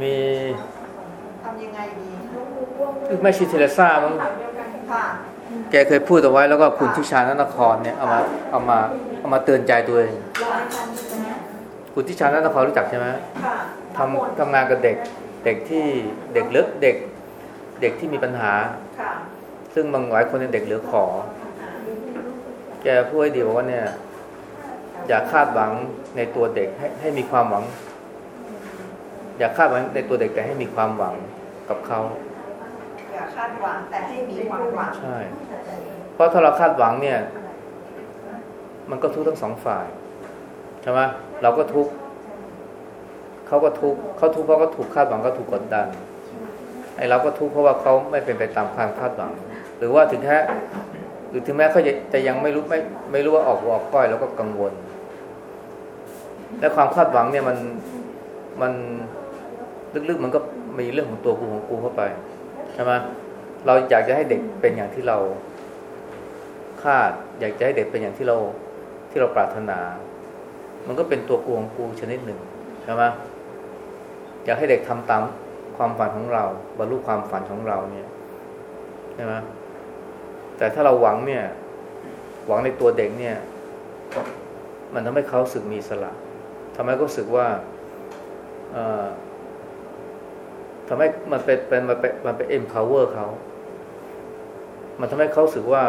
มีทำยังไงดีไม่ชิเทเลซ่ามั้งค่ะแกเคยพูดเอาไว้แล้วก็คุณทิชานนครเนี่ยเอามาเอามาเอามาเตือนใจตัวเองคุณทิชานนครรู้จักใช่ไหมค่ะทำทำงานกับเด็กเด็กที่เด็กเลือกเด็กเด็กที่มีปัญหาค่ะซึ่งบางหลายคนเป็นเด็กเหลือขอ แกพูดให้ดีบอกว่าเนี่ย อย่าคาดหวังในตัวเด็กให้ให้มีความหวัง อย่าคาดหวังในตัวเด็กแต่ให้มีความหวังกับเขาอย่าคาดหวังแต่ให้มีความหวังใช่เพราะถ้าเราคาดหวังเนี่ย มันก็ทุกข์ทั้งสองฝ่ายใช่ไหมเราก็ทุกข์เขาก็ทุกข์เขาทุกข์เพราะเขาถูกคาดหวังก็ถูกกดดันไอ้เราก็ทุกข์เพราะว่าเขาไม่เป็นไปตามความคาดหวัง หรือว่าถึงแค่หรือถึงแม้เขาจะจะยังไม่รู้ไม่ไม่รู้ว่าออกหัวออกก้อยแล้วก็กังวล และความคาดหวังเนี่ยมันมัน ลึกๆมันก็มีเรื่องของตัวกูของกูเข้าไปใช่ไหมเราอยากจะให้เด็กเป็นอย่างที่เราคาด อยากจะให้เด็กเป็นอย่างที่เราที่เราปรารถนา มันก็เป็นตัวกูของกูชนิดหนึ่งใช่ไหมอยากให้เด็กทำตามความฝันของเราบรรลุความฝันของเราเนี่ยใช่ไหมแต่ถ้าเราหวังเนี่ย หวังในตัวเด็กเนี่ย มันทำให้เขาสึกมีสละทำให้เขาสึกว่าเอ่อ ทำให้มันเป็นเป็นมันเป็นมันเป็น empower เขา มันทำให้เขาสึกว่า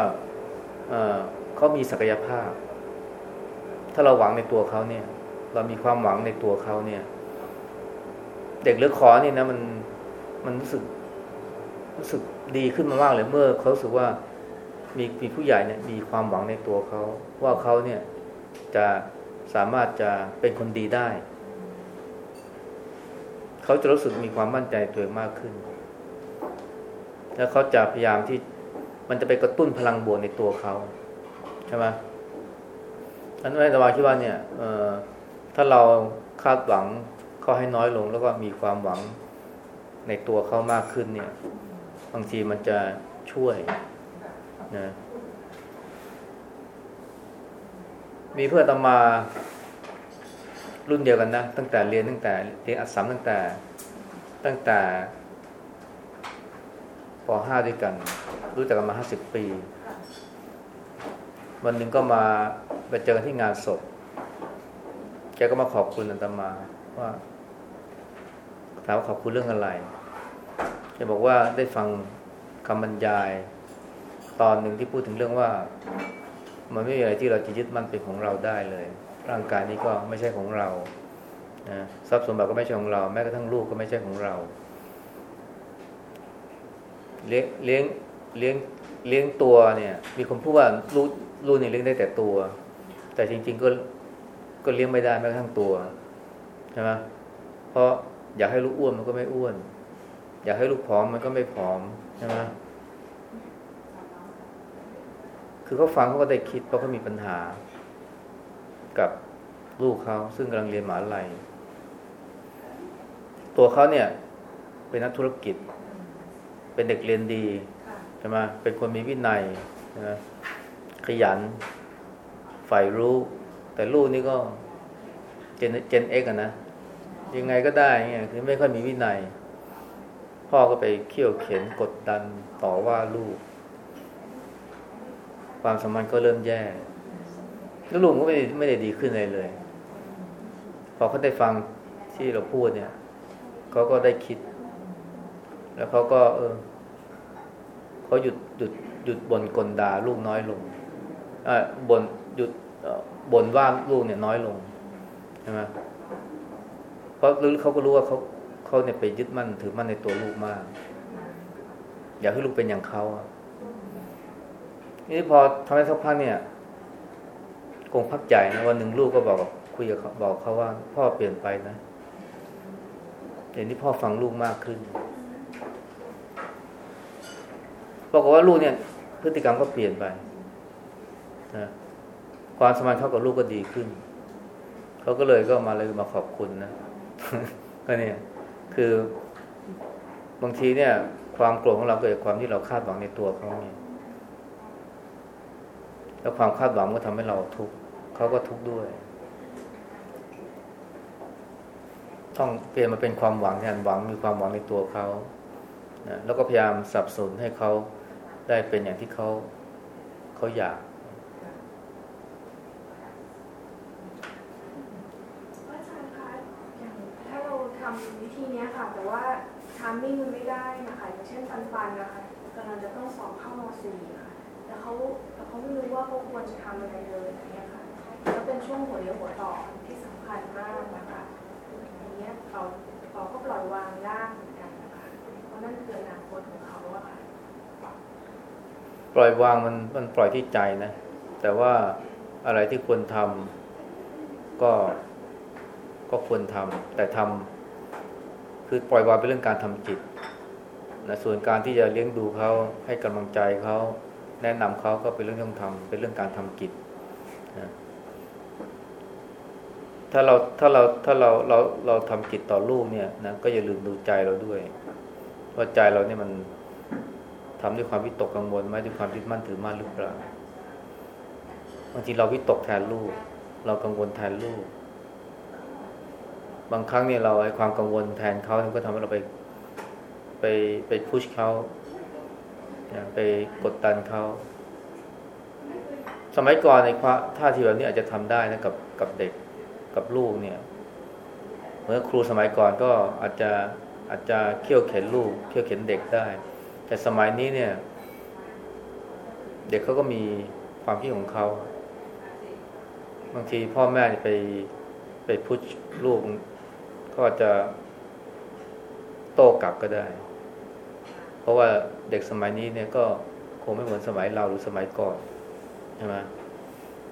เขามีศักยภาพ ถ้าเราหวังในตัวเขาเนี่ย เรามีความหวังในตัวเขาเนี่ย เด็กเลือกขอนี่นะมันมันรู้สึกรู้สึกดีขึ้นมามากเลยเมื่อเขาสึกว่ามีมีผู้ใหญ่เนี่ยมีความหวังในตัวเขา ว่าเขาเนี่ยจะสามารถจะเป็นคนดีได้ เขาจะรู้สึกมีความมั่นใจตัวเองมากขึ้น แล้วเขาจะพยายามที่มันจะไปกระตุ้นพลังบวกในตัวเขาใช่ไหมอันนั้นอาตมาคิดว่าเนี่ยเออถ้าเราคาดหวังเขาให้น้อยลง แล้วก็มีความหวังในตัวเขามากขึ้นเนี่ย บางทีมันจะช่วยนะมีเพื่อนตมา รุ่นเดียวกันนะ ตั้งแต่เรียนตั้งแต่เรียนอัสสัมตั้งแต่ ตั้งแต่ป .5 ด้วยกัน รู้จักกันมาห้าสิบปี วันหนึ่งก็มาไปเจอกันที่งานศพ แกก็มาขอบคุณอาตมาว่าถามว่าขอบคุณเรื่องอะไรแกบอกว่าได้ฟังคำบรรยาย ตอนหนึ่งที่พูดถึงเรื่องว่า มันไม่มีอะไรที่เราจะยึดมั่นเป็นของเราได้เลย ร่างกายนี้ก็ไม่ใช่ของเรานะทรัพย์สมบัติก็ไม่ใช่ของเรา แม้กระทั่งลูกก็ไม่ใช่ของเรา เลี้ยงเลี้ยงเลี้ยงเลี้ยงตัวเนี่ย มีคนพูดว่าลูกลูกเนี่ยเลี้ยงได้แต่ตัว แต่จริง ๆ ก็ก็เลี้ยงไม่ได้แม้กระทั่งตัวใช่ไหมเพราะอยากให้ลูกอ้วนมันก็ไม่อ้วน อยากให้ลูกผอมมันก็ไม่ผอมใช่ไหมคือเขาฟังเขาก็ได้คิดเพราะเขามีปัญหา กับลูกเขาซึ่งกำลังเรียนมหาลัย ตัวเขาเนี่ย เป็นนักธุรกิจ เป็นเด็กเรียนดีใช่ไหมเป็นคนมีวินัยนะขยันใฝ่รู้ แต่ลูกนี่ก็เจนเจนเอ็กนะยังไงก็ได้เงี้ยคือไม่ค่อยมีวินัย พ่อก็ไปเขี่ยวเข็นกดดันต่อว่าลูก ความสัมพันธ์ก็เริ่มแย่ แล้วลูกก็ไม่ได้ไม่ได้ดีขึ้นเลยเลย พอเขาได้ฟังที่เราพูดเนี่ยเขาก็ได้คิด แล้วเขาก็ เออเขาหยุดหยุดหยุดบ่นกลด่าลูกน้อยลงอ่าบ่นหยุดบ่นว่าลูกเนี่ยน้อยลงใช่ไหมเพราะรู้เขาก็รู้ว่าเขาเขาเนี่ยไปยึดมั่นถือมั่นในตัวลูกมาก อยากให้ลูกเป็นอย่างเขาอะนี่พอทำให้สักพักเนี่ย กงพักใหญ่นะวันหนึ่งลูกก็บอกคุยกับบอกเขาว่า พ่อเปลี่ยนไปนะเดี๋ยวนี้พ่อฟังลูกมากขึ้นบอกว่าลูกเนี่ย พฤติกรรมก็เปลี่ยนไปนะความสมานเข้ากับลูกก็ดีขึ้น เขาก็เลยก็มาเลยมาขอบคุณนะก็เนี่ย คือบางทีเนี่ย ความโกรธของเราเกิดจากความที่เราคาดหวังในตัวเขาเนี่ยแล้วความคาดหวังก็ทำให้เราทุกข์ เขาก็ทุกข์ด้วย ต้องเปลี่ยนมาเป็นความหวังแทนหวังมีความหวังในตัวเขานะแล้วก็พยายามสับสนให้เขาได้เป็นอย่างที่เขาเขาอยากอาจารย์คะอย่างถ้าเราทำวิธีนี้ค่ะ แต่ว่าทามมิ่งมันไม่ได้นะคะอย่างเช่นปันปันๆนะคะกำลังจะต้องสอบเข้ามสี่ค่ะแต่เขาแต่เขาไม่รู้ว่าเขาควรจะทำอะไรเลยอย่างเงี้ย แล้วเป็นช่วงหัวเลี้ยวหัวต่อที่สำคัญมากนะคะอย่างเงี้เราเราก็ปล่อยวางยากเหมือนกันนะคะเพราะนั่นคืออนาคตของเขาอะค่ะปล่อยวางมันมันปล่อยที่ใจนะ แต่ว่าอะไรที่ควรทำก็ก็ควรทำแต่ทำคือปล่อยวางเป็นเรื่องการทำจิตนะส่วนการที่จะเลี้ยงดูเขาให้กำลังใจเขาแนะนำเขาก็เป็นเรื่องต้องทำเป็นเรื่องการทำกิจนะ ถ้าเราถ้าเราถ้าเราเราเราทำกิจต่อลูกเนี่ยนะก็อย่าลืมดูใจเราด้วยว่าใจเราเนี่ยมันทำด้วยความวิตกกังวลไหมด้วยความยึดมั่นถือมั่นหรือเปล่าบางทีเราวิตกแทนลูก เรากังวลแทนลูก บางครั้งเนี่ยเราไอ้ความกังวลแทนเขามันก็ทำให้เราไป ไปไปพุชเขาไปกดดันเขาสมัยก่อนในความท่าทีแบบนี้อาจจะทำได้นะกับกับเด็ก กับลูกเนี่ยเมื่อครูสมัยก่อนก็อาจจะอาจจะเขี่ยวเข็นลูกเขี่ยวเข็นเด็กได้ แต่สมัยนี้เนี่ย เด็กเขาก็มีความคิดของเขาบางทีพ่อแม่ไปไปพุชลูกก็อาจจะโต้กลับก็ได้ เพราะว่าเด็กสมัยนี้เนี่ยก็คงไม่เหมือนสมัยเราหรือสมัยก่อนใช่ไหม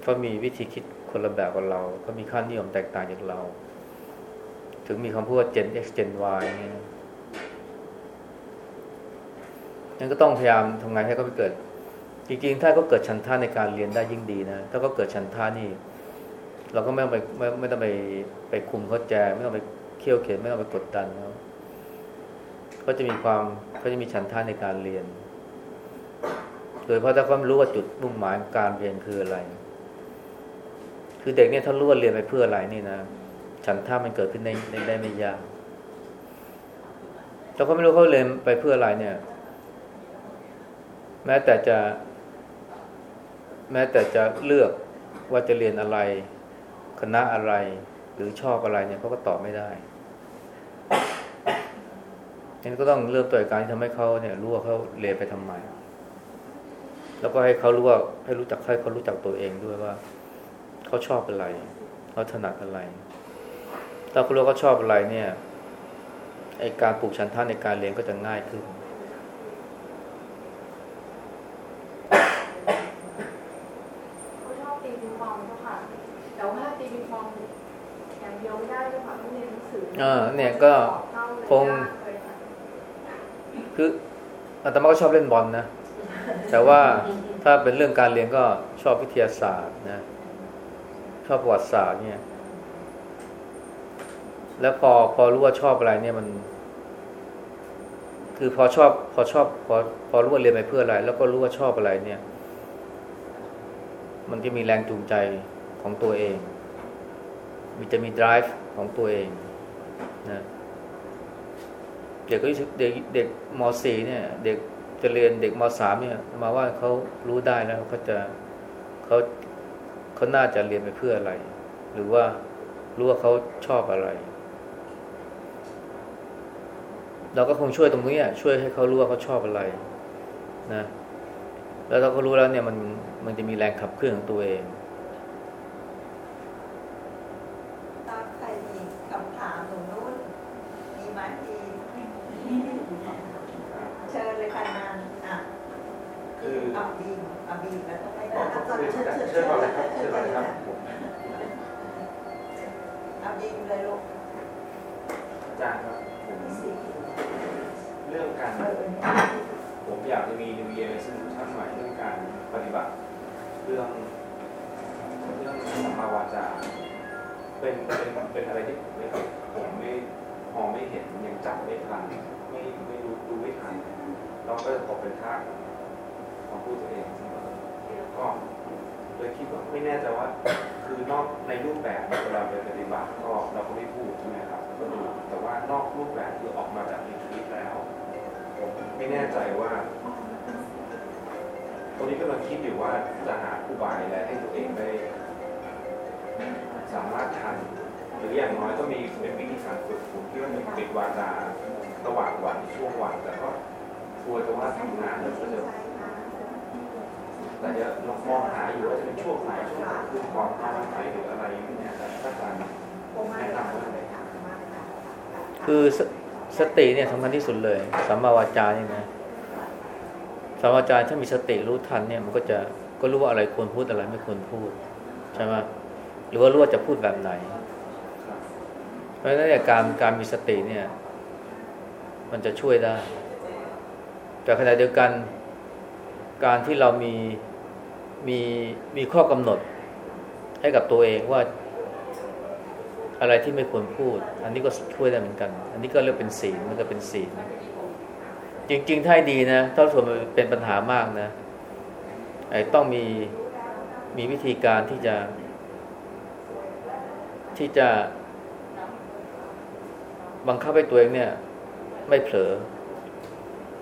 เขามีวิธีคิด คนละแบบกับเราเขามีค่านิยมแตกต่างจากเรา ถึงมีคำพูดว่า Gen X Gen Y เนี่ยนั้นก็ต้องพยายามทำงานให้เขาไปเกิด จริงๆ ถ้าเขาเกิดชันท่าในการเรียนได้ยิ่งดีนะ ถ้าเขาเกิดชันท่านี่ เราก็ไม่ต้องไปไม่ไม่ต้องไปไปคุมเขาแจไม่ต้องไปเขี่ยวเข็นไม่ต้องไปกดดันเขาเขาจะมีความเขาจะมีชันท่าในการเรียน โดยเพราะถ้าเขารู้ว่าจุดมุ่งหมายการเรียนคืออะไร คือเด็กเนี่ยถ้ารู้ว่าเรียนไปเพื่ออะไรนี่นะฉันท่ามันเกิดขึ้นในในได้ไม่ยากแต่เขาไม่รู้เขาเรียนไปเพื่ออะไรเนี่ย แม้แต่จะ แม้แต่จะเลือกว่าจะเรียนอะไร คณะอะไร หรือชอบอะไรเนี่ยเขาก็ตอบไม่ได้ฉะนั้นก็ต้องเริ่มตัวการที่ทำให้เขาเนี่ย รู้ว่าเขาเรียนไปทำไมแล้วก็ให้เขารู้ว่าให้รู้จักให้เขารู้จักตัวเองด้วยว่า เขาชอบอะไรเขาถนัดอะไร ถ้าเขารู้ว่าเขาชอบอะไรเนี่ยไอการปลูกชันท่านในการเรียนก็จะง่ายขึ้นเขาชอบตีปิงปองเจ้าค่ะ แต่ว่าตีปิงปองอย่างเดียวไม่ได้เจ้าค่ะต้องเรียนหนังสือเออเนี่ยก็คง คืออาตมาก็ชอบเล่นบอลนะ แต่ว่าถ้าเป็นเรื่องการเรียนก็ชอบวิทยาศาสตร์นะ ชอบประวัติศาสตร์เนี่ย แล้วพอพอรู้ว่าชอบอะไรเนี่ยมัน คือพอชอบ พอชอบ พอพอรู้ว่าเรียนไปเพื่ออะไร แล้วก็รู้ว่าชอบอะไรเนี่ย มันจะมีแรงจูงใจของตัวเอง มันจะมี drive ของตัวเองนะเด็กก็เด็กเด็กม .4 เนี่ย เด็กจะเรียนเด็กม .3 เนี่ย มาว่าเขารู้ได้แล้วเขาจะเขา เขาน่าจะเรียนไปเพื่ออะไร หรือว่ารู้ว่าเขาชอบอะไร เราก็คงช่วยตรงนี้ช่วยให้เขารู้ว่าเขาชอบอะไร นะ แล้วเราก็รู้แล้วเนี่ยมันมันจะมีแรงขับเคลื่อนของตัวเอง ไม่แน่ใจว่าคือนอกในรูปแบบเวลาไปปฏิบัติก็เราก็ไม่พูดใช่ไหมครับก็ดูแต่ว่านอกรูปแบบคือออกมาจากในคลิปแล้วผมไม่แน่ใจว่าตอนนี้ก็กำลังคิดอยู่ว่าจะหาอุบายอะไรให้ตัวเองได้ สามารถทันหรืออย่างน้อยก็มีเป็นวิธีการฝึกฝนที่ว่ามันปิดวาจาระหว่างวันช่วงวันแต่ก็กลัวจะว่าทำงานแล้วก็จะ แต่จะลองมองหาอยู่ว่าจะเป็นช่วงไหนช่วงคืนก่อนนอนไหมหรืออะไรเงี้ยแต่ถ้าการแนะนำว่าอะไรคือสสติเนี่ยสำคัญที่สุดเลยสัมมาวาจานี่นะสัมมาวาจาถ้ามีสติรู้ทันเนี่ยมันก็จะก็รู้ว่าอะไรควรพูดอะไรไม่ควรพูดใช่ไหมหรือว่ารู้ว่าจะพูดแบบไหน เพราะฉะนั้นเนี่ยการการมีสติเนี่ย มันจะช่วยได้ แต่ขณะเดียวกัน การที่เรามี มีมีข้อกำหนดให้กับตัวเองว่า อะไรที่ไม่ควรพูด อันนี้ก็ช่วยได้เหมือนกัน อันนี้ก็เรียกเป็นศีลมันก็เป็นศีลจริงๆถ้าดีนะถ้าส่วนมันเป็นปัญหามากนะไอ้ต้องมีมีวิธีการที่จะ ที่จะ บังคับให้ตัวเองเนี่ย ไม่เผลอ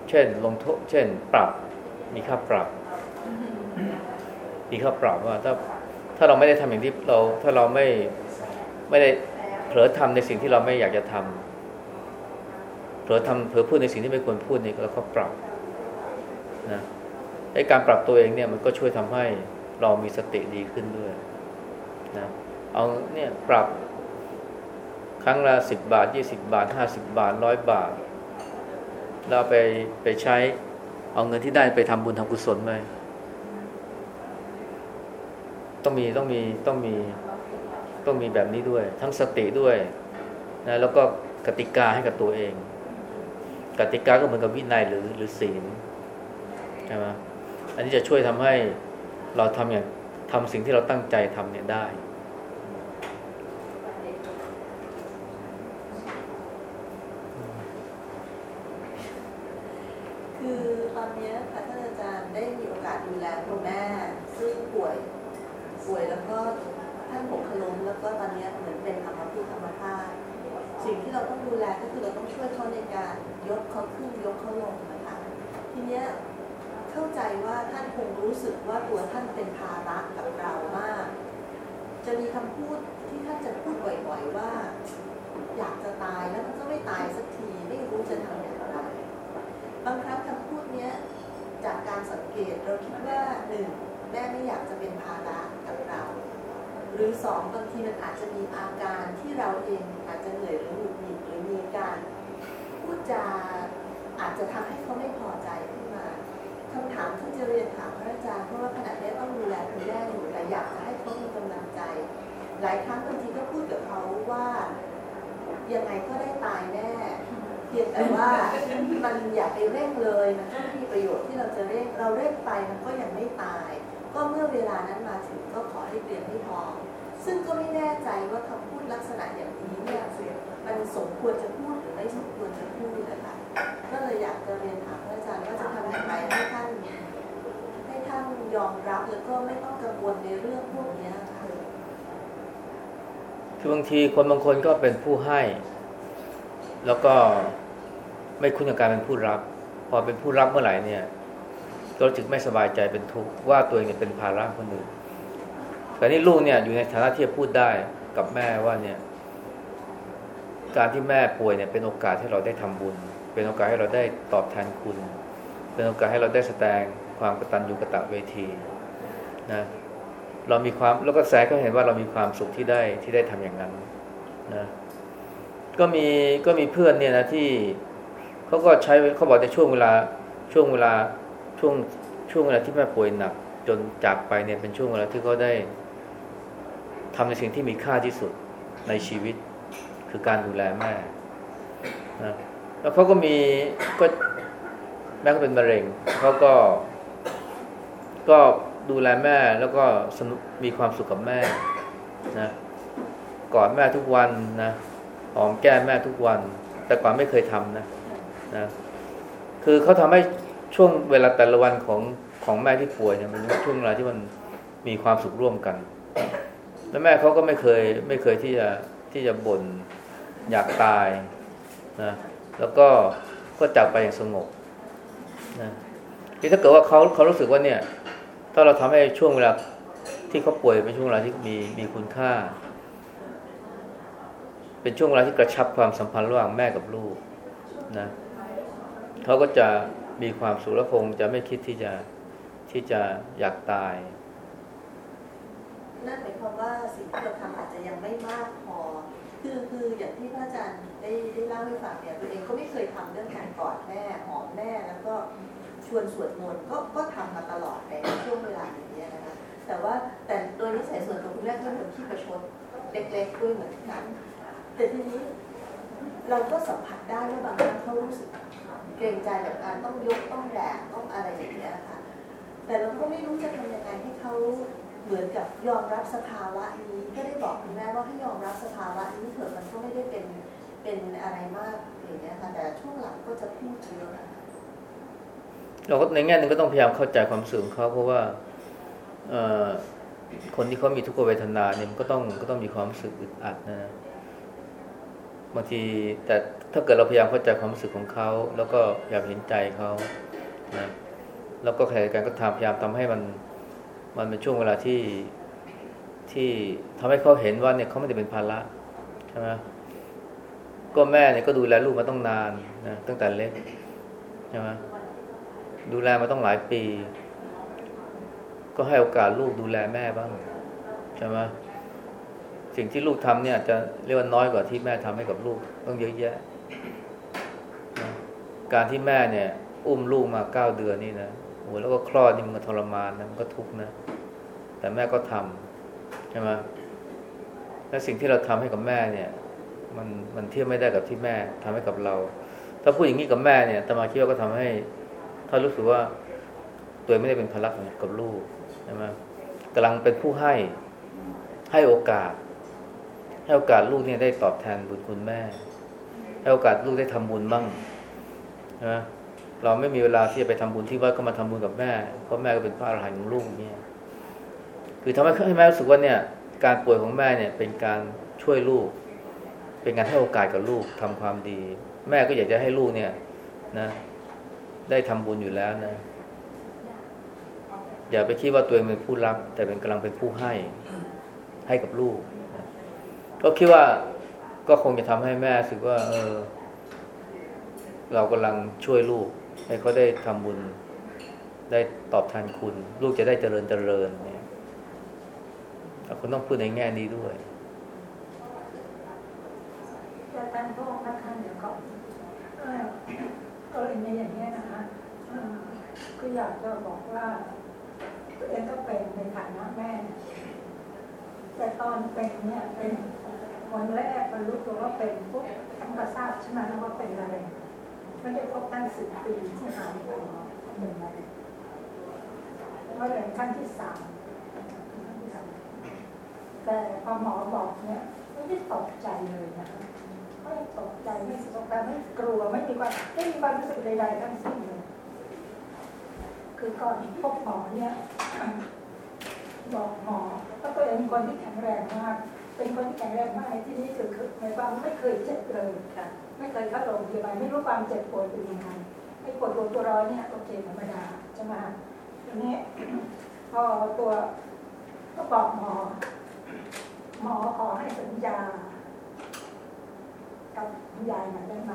เช่น ลงโทษเช่น ปรับ มีค่าปรับ มีค่าปรับว่าถ้าถ้าเราไม่ได้ทำอย่างที่เรา ถ้าเราไม่ไม่ได้เผลอทำในสิ่งที่เราไม่อยากจะทำเผลอทำเผลอพูดในสิ่งที่ไม่ควรพูดนี่เราก็ปรับนะไอ้การปรับตัวเองเนี่ยมันก็ช่วยทำให้เรามีสติดีขึ้นด้วยนะเอาเนี่ยปรับครั้งละสิบบาทยี่สิบาทห้าสิบาทร้อยบาท เราไปไปใช้เอาเงินที่ได้ไปทำบุญทำกุศลไหม ต้องมีต้องมีต้องมีต้องมีแบบนี้ด้วย ทั้งสติด้วยนะแล้วก็กติกาให้กับตัวเอง กติกาก็เหมือนกับวินัยหรือหรือศีลใช่ไหมอันนี้จะช่วยทำให้เราทำอย่างทำสิ่งที่เราตั้งใจทำเนี่ยได้ คือตอนเนี้ยค่ะท่านอาจารย์ได้มีโอกาสดูแลคุณแม่ ซึ่งป่วยป่วยแล้วก็ท่านหกล้มแล้วก็ตอนเนี้ยเหมือนเป็นอัมพฤกษ์อัมพาตสิ่งที่เราต้องดูแลก็คือเราต้องช่วยเขาในการยกเขาขึ้นยกเขาลงนะคะ ทีเนี้ยเข้าใจว่าท่านคงรู้สึกว่าตัวท่านเป็นภาระกับเรามาก จะมีคำพูดที่ท่านจะพูดบ่อยๆว่า อยากจะตายแล้วมันก็ไม่ตายสักทีไม่รู้จะทำอย่างไรบางครั้งคำพูดเนี้ยจากการสังเกตเราคิดว่าหนึ่งแม่ไม่อยากจะเป็นภาระกับเรา หรือสองบางทีมันอาจจะมีอาการที่เราเองอาจจะเหนื่อยหรือหงุดหงิดหรือมีการพูดจาอาจจะทำให้เขาไม่พอใจ คำถามที่จะเรียนถามพระอาจารย์เพราะว่าขณะนี้ต้องดูแลคุณแม่อยู่แต่อยากจะให้เขามีกำลังใจ หลายครั้งบางทีก็พูดกับเขาว่ายังไงก็ได้ตายแน่เพียงแต่ว่ามันอย่าไปเร่งเลยมันก็ไม่มีประโยชน์ที่เราจะเร่งเราเร่งไปมันก็ยังไม่ตาย ก็เมื่อเวลานั้นมาถึงก็ขอให้เตรียมให้พร้อมซึ่งก็ไม่แน่ใจว่าคำพูดลักษณะอย่างนี้เนี่ยมันสมควรจะพูดหรือไม่สมควรจะพูดนะคะก็เลยอยากจะเรียนถามพระอา จารย์ว่าจะทำอย่างไรให้ท่านให้ท่านยอมรับแล้วก็ไม่ต้องกังวลในเรื่องพวกนี้ค่ะคือบางทีคนบางคนก็เป็นผู้ให้ แล้วก็ไม่คุ้นกับการเป็นผู้รับ พอเป็นผู้รับเมื่อไหร่เนี่ยก็รู้สึกไม่สบายใจเป็นทุกข์ว่าตัวเองเนี่ยเป็นภาระคนอื่นแต่นี่ลูกเนี่ยอยู่ในฐานะที่จะพูดได้กับแม่ว่าเนี่ย การที่แม่ป่วยเนี่ยเป็นโอกาสให้เราได้ทำบุญ เป็นโอกาสให้เราได้ตอบแทนคุณ เป็นโอกาสให้เราได้แสดงความกตัญญูกะตะเวทีนะเรามีความแล้วก็แสก็เห็นว่าเรามีความสุขที่ได้ที่ได้ทำอย่างนั้นนะก็มีก็มีเพื่อนเนี่ยนะที่เขาก็ใช้เขาบอกในช่วงเวลาช่วงเวลาช่วงช่วงเวลาที่แม่ป่วยหนัก จนจากไปเนี่ยเป็นช่วงเวลาที่เขาได้ทำในสิ่งที่มีค่าที่สุดในชีวิต คือการดูแลแม่นะแล้วเขาก็มีก็ แม่ก็เป็นมะเร็งเขาก็ ก็ดูแลแม่แล้วก็สนุกมีความสุขกับแม่นะกอดแม่ทุกวันนะหอมแก้มแม่ทุกวัน แต่ก่อนไม่เคยทำนะนะคือเขาทำให้ช่วงเวลาแต่ละวันของของแม่ที่ป่วยเนี่ยมันเป็นช่วงเวลาที่มันมีความสุขร่วมกัน แล้วแม่เขาก็ไม่เคยไม่เคยที่จะที่จะบ่นอยากตายนะแล้วก็ก็จากไปอย่างสงบ นะที่ถ้าเกิดว่าเขาเขารู้สึกว่าเนี่ย ถ้าเราทำให้ช่วงเวลาที่เขาป่วยเป็นช่วงเวลาที่มีมีคุณค่า เป็นช่วงเวลาที่กระชับความสัมพันธ์ระหว่างแม่กับลูกนะเขาก็จะมีความสุขและคงจะไม่คิดที่จะที่จะอยากตายนั่นหมายความว่าสิ่งที่เราทำอาจจะยังไม่มากพอ คือคืออย่างที่พระอาจารย์ได้ได้เล่าให้ฟังเนี่ยตัวเองก็ไม่เคยทำเรื่องการกอดแม่หอมแม่แล้วก็ชวนสวดมนต์ก็ก็ทำมาตลอดในช่วงเวลาอย่างนี้นะคะแต่ว่าแต่โดยนิสัยส่วนตัวคุณแม่ก็เป็นคนที่ประชดเล็กๆด้วยเหมือนกันแต่ทีนี้เราก็สัมผัสได้ว่าบางครั้งเขารู้สึกเกรงใจแบบการต้องยกต้องแดกต้องอะไรอย่างเงี้ยค่ะ แต่เราก็ไม่รู้จะทำยังไงให้เขาเหมือนกับยอมรับสภาวะนี้ ก็ได้บอกคุณแม่ว่าให้ยอมรับสภาวะนี้เถอะมันก็ไม่ได้เป็นเป็นอะไรมากอย่างเงี้ยค่ะแต่ช่วงหลังก็จะพูดเยอะนะคะเราก็ในแง่หนึ่งก็ต้องพยายามเข้าใจความรู้สึกของเขาเพราะว่าคนที่เขามีทุกขเวทนาเนี่ยมันก็ต้องก็ต้องมีความรู้สึกอึดอัดนะบางทีแต่ถ้าเกิดเราพยายามเข้าใจความรู้สึกของเขา แล้วก็พยายามเห็นใจเขานะแล้วก็ขณะเดียวกันก็ทำพยายามทำให้มันมันเป็นช่วงเวลาที่ ที่ทำให้เขาเห็นว่าเนี่ยเขาไม่ได้เป็นภาระใช่ไหมก็แม่เนี่ยก็ดูแลลูกมาต้องนานนะตั้งแต่เล็กใช่ไหมดูแลมาต้องหลายปี ก็ให้โอกาสลูกดูแลแม่บ้างใช่ไหมสิ่งที่ลูกทำเนี่ยจะเรียกว่าน้อยกว่าที่แม่ทำให้กับลูกต้องเยอะแยะนะการที่แม่เนี่ย อุ้มลูกมาเก้าเดือนนี่นะโอ้แล้วก็คลอดนี่มันก็ทรมานนะมันก็ทุกข์นะแต่แม่ก็ทำ ใช่ไหมและสิ่งที่เราทำให้กับแม่เนี่ย มันมันเทียบไม่ได้กับที่แม่ทำให้กับเรา ถ้าพูดอย่างนี้กับแม่เนี่ยตมาคิดว่าก็ทำให้ถ้ารู้สึกว่าตัวไม่ได้เป็นภาระของกับลูกใช่ไหมกำลังเป็นผู้ให้ให้โอกาส ให้โอกาสลูกเนี่ยได้ตอบแทนบุญคุณแม่ ให้โอกาสลูกได้ทำบุญบ้างใช่ไหมเราไม่มีเวลาที่จะไปทำบุญที่วัดก็มาทำบุญกับแม่เพราะแม่ก็เป็นพระอรหันต์ของลูกเนี่ย คือทำให้ให้แม่รู้สึกว่าเนี่ยการป่วยของแม่เนี่ยเป็นการช่วยลูก เป็นการให้โอกาสกับลูกทำความดี แม่ก็อยากจะให้ลูกเนี่ยนะ ได้ทำบุญอยู่แล้วนะ อย่าไปคิดว่าตัวเองเป็นผู้รับ แต่เป็นกำลังเป็นผู้ให้ให้กับลูกนะก็คิดว่าก็คงจะทำให้แม่รู้สึกว่า เออ เรากำลังช่วยลูก ให้เขาได้ทำบุญ ได้ตอบแทนคุณ ลูกจะได้เจริญเจริญเนี่คุณต้องพูดในแง่นี้ด้วยจะตั้งโทษนะคะเดี๋ยวก็เออกรณีอย่างนี้นะคะก็อยากจะบอกว่าตัวเองก็เป็นในฐานะแม่ แต่ตอนเป็นเนี่ยเป็นวันแรกมันรู้ตัวว่าเป็นปุ๊บทั้งประทราบใช่ไหมว่าเป็นอะไรไม่ได้พบตั้งสิบปีที่หายไปเป็นอะไรมะเร็งขั้นที่สาม แต่พอหมอบอกเนี่ยไม่ได้ตกใจเลยนะคะไม่ตกใจไม่ตกใจไม่กลัวไม่มีความไม่มีความรู้สึกใดๆทั้งสิ้นเลยคือก่อนพบหมอเนี่ยบอกหมอว่าตัวเองเป็นคนที่แข็งแรงมาก เป็นคนที่แข็งแรงมากในที่นี้คือคือหมายความไม่เคยเจ็บเลยค่ะ ไม่เคยเข้าโรงพยาบาลไม่รู้ความเจ็บปวดเป็นยังไงไอ้ปวดหัวตัวร้อนเนี่ยโอเคธรรมดาใช่ไหมทีนี้พอตัวก็บอกหมอ หมอขอให้สัญญา กับคุณยายหน่อยได้ไหม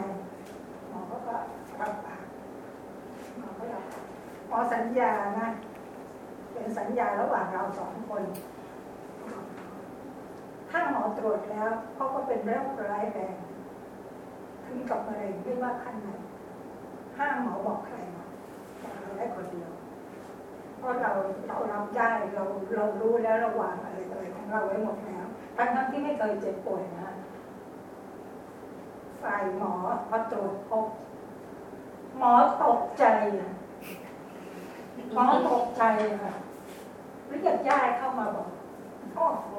หมอก็ก็รับปากหมอก็รับปากหมอสัญญานะเป็นสัญญาระหว่างเราสองคน ถ้าหมอตรวจแล้วเขาก็เป็นโรคร้ายแรงถึงกับมะเร็งไม่ว่าขั้นไหนห้ามหมอบอกใครหมอบอกเราได้คนเดียวเพราะเราเรารับได้เราเรารู้แล้วระหว่างอะไรอะไรของเราไว้หมดแล้ว ทั้งทั้งที่ไม่เคยเจ็บป่วยนะฝ่ายหมอพอตรวจพบหมอตกใจอะหมอตกใจค่ะเรียกญาติเข้ามาบอกโอ้โห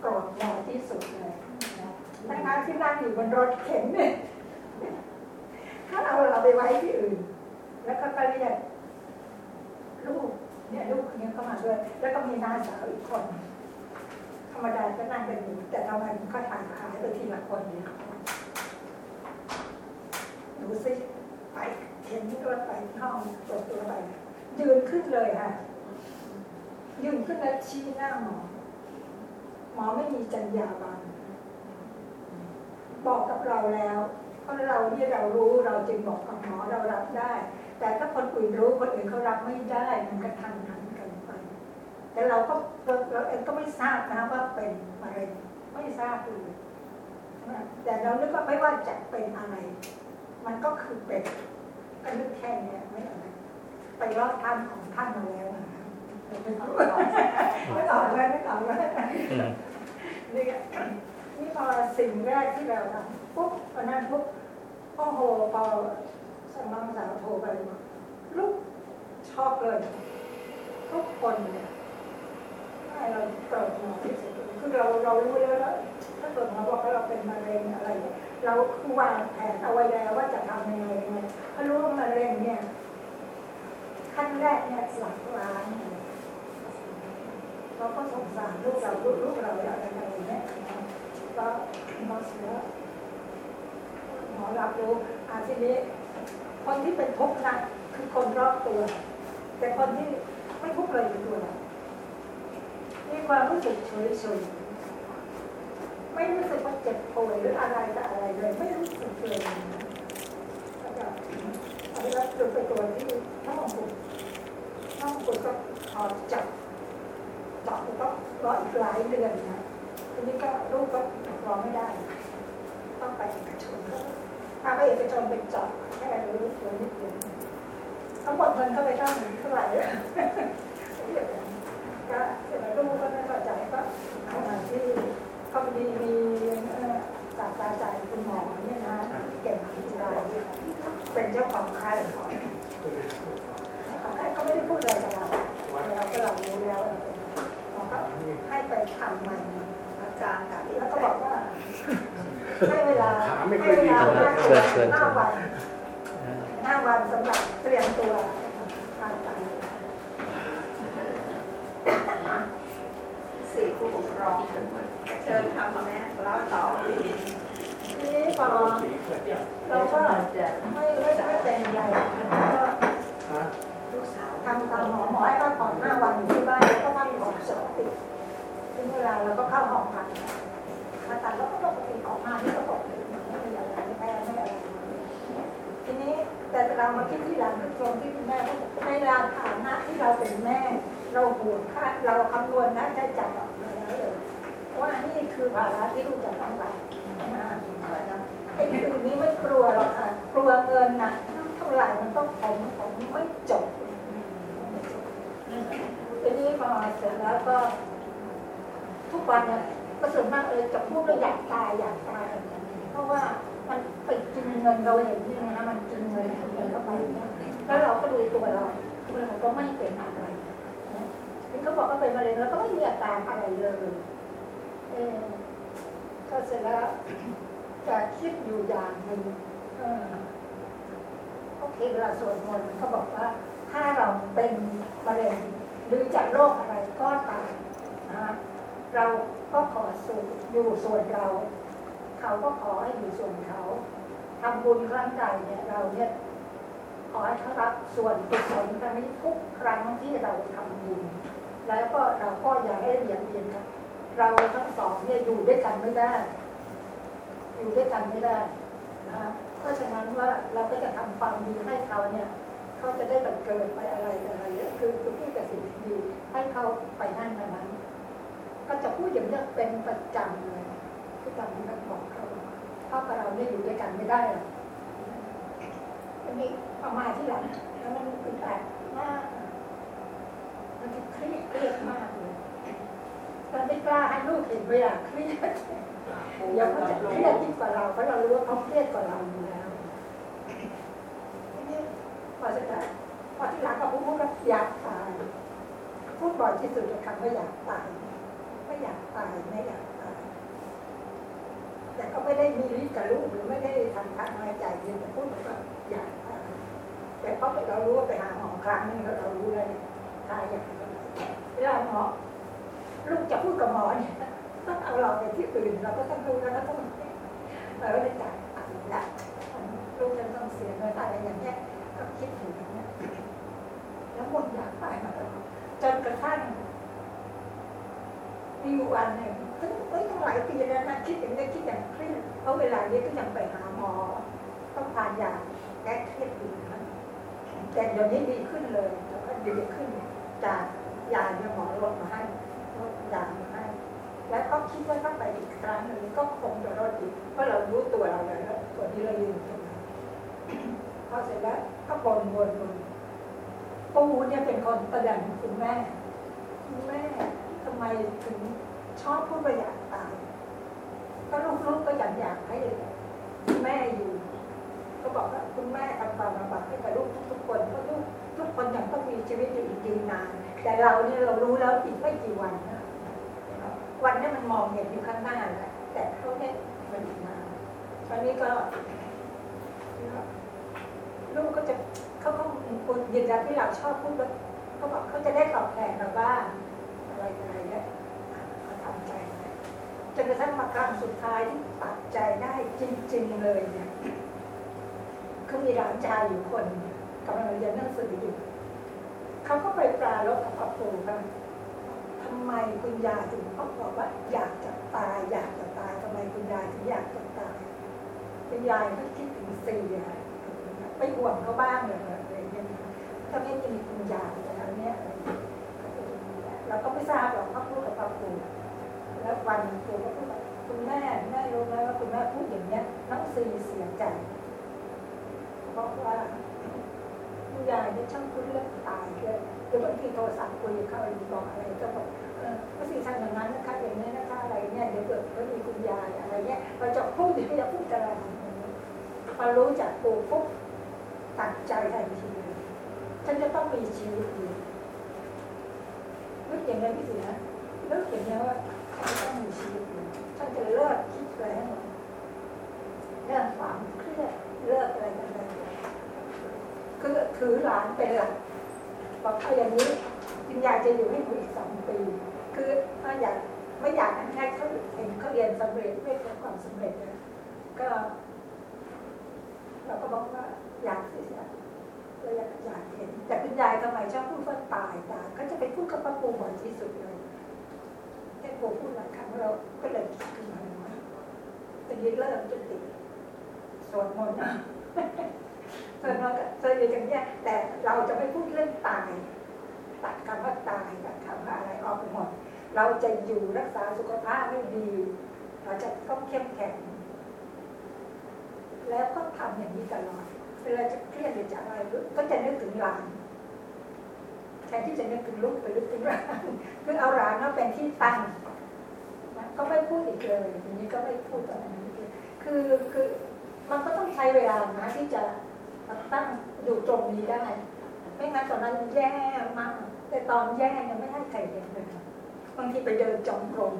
โกรธหมอที่สุดเลยนะทั้งนั้นที่นั่งอยู่บนรถเข็นเนี่ยถ้าเอาเราไปไว้ที่อื่น แล้วก็ก็เรียกลูกเนี่ยลูกคนนี้เข้ามาด้วย แล้วก็มีน้าสาวอีกคน รรมดาจะนั่งกันอยู่แต่ทำไมมันก็ทางขายไปทีละคนเดียวดูสิไปเข็นตัวไปห้องเปิดตัวไปยืนขึ้นเลยค่ะยืนขึ้นแล้วชี้หน้าหมอ หมอไม่มีจรรยาบรรณบอกกับเราแล้ว เพราะเราที่เรารู้เราจึงบอกกับหมอเรารับได้ แต่ถ้าคนอื่นรู้คนอื่นเขารับไม่ได้มันก็ทันทัน แต่เราก็เราเองก็ไม่ทราบนะว่าเป็นมะเร็งไม่ทราบเลยแต่เรานึกว่าไม่ว่าจะเป็นอะไร มันก็คือเป็นก็นึกแค่นี้ไม่อะไรไปรอดท่านของท่านมาแล้วนะไม่ออกไม่ออกเลยไม่ออกเลยอืมนี่นี่พอสิ่งแรกที่เราทำปุ๊บวันนั้นปุ๊บโอ้โหพอสมองสาวโทรไปลูกชอบเลยทุกคนเนี่ย ให้เราเกิดหมอที่สุดคือเราเรารู้แล้วแล้วถ้าเกิดหมอบอกว่าเราเป็นมะเร็งอะไรเนี่ยเราคือวางแผนเอาไว้แล้วว่าจะทำยังไงยังไงถ้ารู้ว่ามะเร็งเนี่ยขั้นแรกเนี่ยหลักล้านเราก็สงสารลูกเราลูกเราอะไรอะไรอย่างเงี้ยก็พอเสียหมอรับรู้อาทีนี้ คนที่เป็นทุกข์นะคือคนรอบตัว แต่คนที่ไม่ทุกข์เลยคือตัวเรา ความรู้สึกเฉยเฉยไม่รู้สึกว่าเจ็บป่วยหรืออะไรแต่อะไรเลยไม่รู้สึกเลยนะแล้วก็เอาไปรับตัวไปตัวที่ท้องปุดท้องปุดก็พอจับจับแล้วก็รออีกหลายเดือนนะทีนี้ก็ลูกก็รอไม่ได้ ต้องไปเอกชนก็พาไปเอกชนไปจาะแค่รู้ตัวนิดเดียวทั้งหมดเงินก็ไปตั้งเท่าไหร่ก็เสร็จแล้วลูกก็ไม่พอใจก็เอามา ที่เขามีมีเอ่อศาสตราจารย์คุณหมอเนี่ยนะเก่งที่จุฬาเนี่ยเป็นเจ้าของค่ายของของค่ายเขาไม่ได้พูดอะไรกับเราเราก็เรารู้แล้วเราก็ให้ไปทำใหม่อาจารย์กับแล้วก็บอกว่าให้เวลาให้เวลาห้าวันห้าวันห้าวันสำหรับเตรียมตัวผ่าตัด สี่ผู้ปกค รองเชิญทำแม่เล่าต่อทีนี้พอเราก็จะไม่ไม่ไม่เป็นไรก็ลูกสาวทำตามหมอหมอให้พักผ่อนห้าวันอยู่ที่บ้านแล้วก็พักผ่อนสองติดถึงเวลาเราก็เข้าห้องผ่าผ่าตัดแล้วก็ปกติออกมาที่ก็ปกติไม่มีอะไรไม่แพ้ไม่อะไรทีนี้แต่เรามาคิดที่หลังคือตรงที่คุณแม่ในราฐานะที่เราเป็นแม่ เราห่วงค่าเราคำนวณค่าใช้จ่าย ว่านี่คือภาระที่ลูกจะต้องรับนะไอ้คืนนี้ไม่กลัวหรอกค่ะกลัวเงินนะเท่าไหร่มันต้องผมผมไม่จบทีนี้พอเสร็จแล้วก็ ทุกวันเนี่ยก็ส่วนมากเลยจะพูดว่าอยากตายอยากตายเพราะว่ามันไปกินเงินเราเห็นนี่นะมันกินเงินเงินเข้าไปแล้วเราก็ดูตัวเราตัวเราก็ไม่เป็นอะไรที่เขาบอกว่าเป็นมะเร็งแล้วก็ไม่มีอาการอะไรเลย ก็เสร็จแล้วจะคิดอยู่อย่างหนึ่งเออโอเคเวลาสวดมนต์เขาบอกว่า ถ้าเราเป็นมะเร็งหรือจากโรคอะไรก็ตามนะเราก็ขอสู่อยู่ส่วนเรา เขาก็ขอให้อยู่ส่วนเขาทำบุญครั้งใดเนี่ยเราเนี่ยขอให้เขารับส่วนกุศลครั้งนี้ทุกครั้งที่เราทำบุญแล้วก็เราก็อย่าให้เบียดเบียนกัน เราทั้งสองเนี่ยอยู่ด้วยกันไม่ได้ อยู่ด้วยกันไม่ได้นะเพราะฉะนั้นว่าเราก็จะทำความดีให้เขาเนี่ยเขาจะได้บันเกิดไปอะไรอะไรคือคือพูดกับสิ่งดีให้เขาไปนั่นไปนั้น ก็จะพูดอย่างนี้เป็นประจำเลยที่ตอนนี้มันบอกเขาเพราะกับเราเนี่ยอยู่ด้วยกันไม่ได้หรอกอันนี้พอมาที่หลังแล้วมันอึดอัดมากมันจะเครียดเครียดมากเลย มันไม่กล้าให้ลูกเห็นเวลาเครียดเดี๋ยวเขาจะเครียดยิ่งกว่าเราเพราะเรารู้ว่าเขาเครียดกว่าเราอยู่แล้วทีนี้พอเสร็จแล้วพอที่หลังก็พูดว่าอยากตายพูดบ่อยที่สุดคือคำว่าอยากตายไม่อยากตายไม่อยากตายแต่ก็ไม่ได้มีฤทธิ์กับลูกหรือไม่ได้ทำทางในใจเพียงแต่พูดว่าอยากตายแต่เพราะเรารู้ว่าไปหาหมอครั้งนึงแล้วเรารู้เลยตายอยากตายเวลาหมอ ลูกจะพูดกับหมอเนี่ยต้องเอาเราไปที่อื่นเราก็ต้องรู้แล้วก็ต้องเราก็เลยจัดอัดละลูกจะต้องเสียเงินอะไรอย่างเงี้ยก็คิดอย่างเนี้ยแล้วหมดอยากไปมาตลอดจนกระทั่งมีวันหนึ่งตั้งตั้งหลายปีแล้วนะคิดอย่างนี้คิดอย่างเครียดเพราะเวลาเนี้ยก็ยังไปหาหมอ ต้องทานยาแก้เครียดอยู่นะแต่ตอนนี้ดีขึ้นเลยแล้วก็ดีขึ้นจากยาที่หมอลดมาให้ ลดยามาให้แล้วก็คิดว่าถ้าไปอีกครั้งหนึ่งก็คงจะรอดอีกเพราะเรารู้ตัวเราแล้วตัวนี้เรายืนตรงไหนพอเสร็จแล้วก็บนบนบนปู่เนี่ยเป็นคนประดันคุณแม่คุณแม่ทำไมถึงชอบพูดว่าอยากตายก็ลูกๆก็อยากอยากให้คุณแม่อยู่ ก็บอกว่าคุณแม่ทำความลำบากให้กับลูกทุกๆคนเพราะลูกทุกคนยังต้องมีชีวิตอยู่อีกยืนนาน แต่เราเนี่ยเรารู้แล้วอีกไม่กี่วันนะ วันนี้มันมองเห็นอยู่ข้างหน้าแหละแต่เขาเนี่ยมันอีกนาตอนนี้ก็ลูกก็จะเขาก็ยืนยันที่เราชอบพูดว่าเขาบอกเขาจะได้ตอบแทนเราบ้างอะไรอะไรเนี่ยเขาทำใจไจนกระทั่งมาครั้งสุดท้ายที่ตัดใจได้จริง ๆเลยเนี่ยเขามีหลานชายอยู่คนกำลังเรียนหนังสืออยู่เขาก็ไปปลารบกับพ่อปู่กัน ทำไมคุณยายถึงเขาบอกว่า อยากจะตาย อยากจะตายทำไมคุณยายถึงอยากจะตายคุณยายก็คิดถึงสี่ะไปห่วงเขาบ้างเลยอะไรอย่างเงี้ยถ้าไม่มีคุณยายแล้วเนี่ยเราก็ไม่ทราบหรอกเขาพูดกับพ่อปู่แล้ววันปู่ก็พูดว่าคุณแม่แม่รู้ไหมว่าคุณแม่พูดอย่างเนี้ยน้องซีเสียใจเพราะว่าคุณยายเนี่ยช่างพูดเรื่องตายด้วย หรือบางทีโทรศัพท์คุยเข้าอยู่บอกอะไรก็บอกเออพระศรีทำอย่างนั้นนะคะอย่างนี้นะคะอะไรเนี่ยเดี๋ยวเกิดก็มีคุณยายอะไรเนี่ยเราจะพูดหรือจะพูดอะไรพอรู้จักปูปุ๊บตัดใจทันทีฉันจะต้องมีชีวิตอยู่นึกอย่างนี้พี่สินะนึกอย่างนี้ว่าฉันจะต้องมีชีวิตอยู่ฉันจะเลิกคิดอะไรให้หมดเรื่องความเครียดเลิกอะไรกันเลยคือถือหลานเป็นหลัก บอกเอาอย่างนี้คุณยายจะอยู่ให้หนูอีกสองปี คือถ้าอยากไม่อยากให้เขาเห็นเขาเรียนสำเร็จไม่ประสบความสำเร็จนะก็เราก็บอกว่าอยากสิอยกเราอยากอยากเห็น แต่คุณยายทำไมชอบพูดว่าตายตายก็จะไปพูดกับป้าปูบ่อยที่สุดเลยให้ปู่พูดหลายครั้งเราก็เลยคิดขึ้นมาว่าตอนนี้เริ่มจะติดสวดมนต์นะ สวนต์ก็สวดอยู่อย่างเงี้ยแต่เราจะไม่พูดเรื่องตายตัดคำว่าตายตัดคำว่าอะไรออกไปหมด เราจะอยู่รักษาสุขภาพให้ดี เราจะต้องเข้มแข็ง แล้วก็ทำอย่างนี้ตลอดเวลาจะเครียดหรือจะอะไรก็จะนึกถึงหลานแทนที่จะนึกถึงลูกไปนึกถึงหลานคือเอาหลานมาเป็นที่ตั้งก็ไม่พูดอีกเลยทีนี้ก็ไม่พูดต่อไปนี้คือคือมันก็ต้องใช้เวลานะที่จะ ตั้งอยู่ตรงนี้ได้ ไม่งั้นตอนนั้นแย่มาก แต่ตอนแย่ยังไม่ให้ใครเห็นเลยบางทีไปเดินจงกรม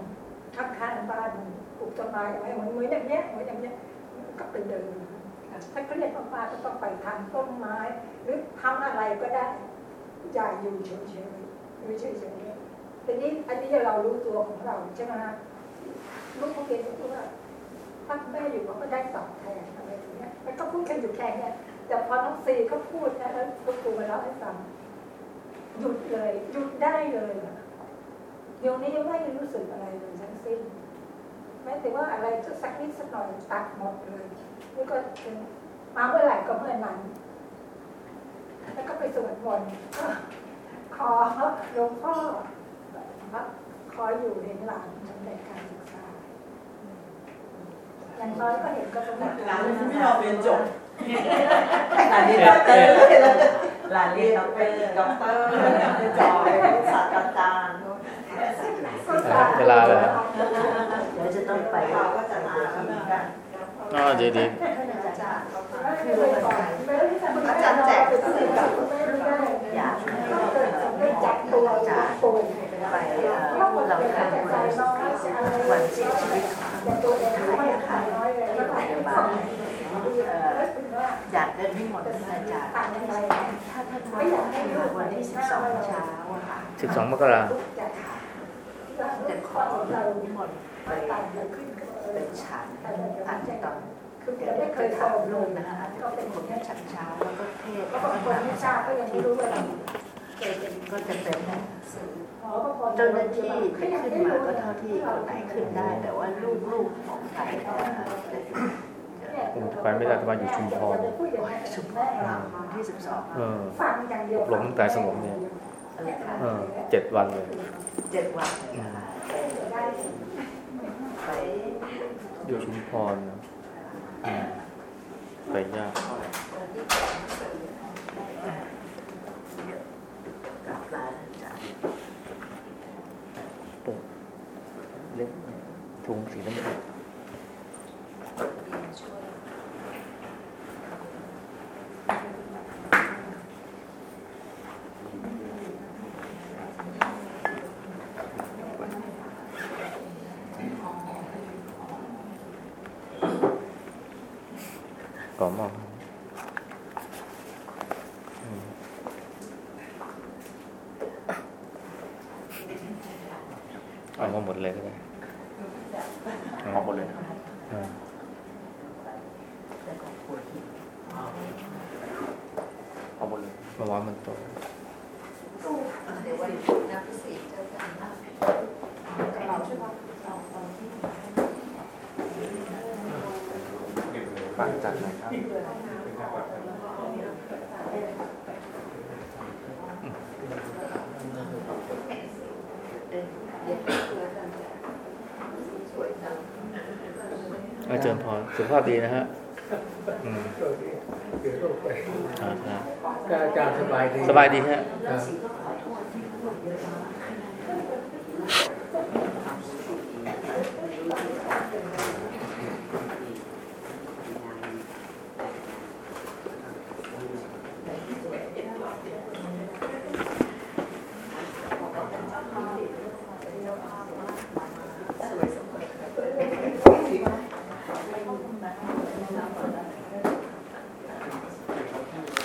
ข้างๆบ้านปลูกต้นไม้ไว้เหมือนเหมือนอย่างเงี้ยเหมือนอย่างเงี้ยก็ไปเดินถ้าเขาเรียกป้าก็ต้องไปทางต้นไม้ หรือทำอะไรก็ได้อย่าอยู่เฉยๆอยู่เฉยๆทีนี้อันนี้เรารู้ตัวของเราใช่ไหมลูกเขาเรียนรู้ว่าถ้าแม่อยู่ก็ได้ตอบแทนอะไรอย่างเงี้ยมันก็พูดกันอยู่แค่เนี้ย แต่พอน้องซีเขาพูดนะแล้วคุณครูมาเล่าให้ฟังหยุดเลยหยุดได้เลยเดี๋ยวนี้ยังไม่รู้สึกอะไรเลยทั้งสิ้นแม้แต่ว่าอะไรสักนิดสักหน่อยตัดหมดเลยนี่ก็มาเมื่อไหร่ก็เมื่อนั้น แล้วก็ไปสวดมนต์ขอหลวงพ่อขออยู่เห็นหลานสำเร็จการศึกษาอย่างน้อยก็เห็นก็สำเร็จหลานไม่ยอมเรียนจบ หลานเรียนด็อกเตอร์หลานเรียนด็อกเตอร์ด็อกเตอร์จอยศาสตราจารย์เวลาเลยครับเดี๋ยวจะต้องไปเราก็จะมาอีกกันอ๋อดีดีอาจารย์อาจารย์แจกสื่อกับไม่ได้อยากก็เกิดสำเร็จจากตัวจากไปเราทำวันเสียชีวิตของ องไม่ขายน้อยเลยที่ไม่โรงพขายยาบาลเอออยากเดินให้หมดท่านอาจารย์ต่างอะไรถ้าท่านมาคือวันที่12เช้าอะค่ะสิบสองมกราจะขายแต่ขอเรานิมนต์ไปต่างกันขึ้นก็เอเป็อนฉันอันตอนคือเดี๋ยวไม่ไม่เคเคยยสอถามบเลลูยกนะนะคะคะก็เป็นคคนนที่ที่ฉันเช้าแล้วก็เทศก็บางคนไม่ทราบก็ยังไม่รู้ว่าเราก็จะเป็นอ๋อก็พอ เจ้าหน้าที่จะขึ้นมาก็เท่าที่คนไหนขึ้นได้ แต่ว่าลูกๆของใครจะผมไปไม่ได้แต่ว่าอยู่ชุมพรพูดอย่างนั้นชุมพแม่รที่สิบสองเออฟังอย่างเดียวหลงตั้งแต่สงบเนี่ยอะไรคะเออเจ็ดวันเลยเจ็ดวันนะคะไปอยู่ชุมพรนะอืมไปยากกลับลาอาจารย์ เปิดเล็บ ถุงสีน้ำเงิน ก่อมอบอืมเอามาหมดเลยก็ได้ เอาหมดเลย อ่า แล้วก็ปวดหิน เอาหมด เลยเมื่อวานมันโตเดี๋ยววันนักพิเศษเจอกันนะปากจัดนะครับสวยจังอาจารย์พรสุขภาพดีนะฮะอืมอ่าครับก็ อาจารย์สบายดี สบายดีฮะ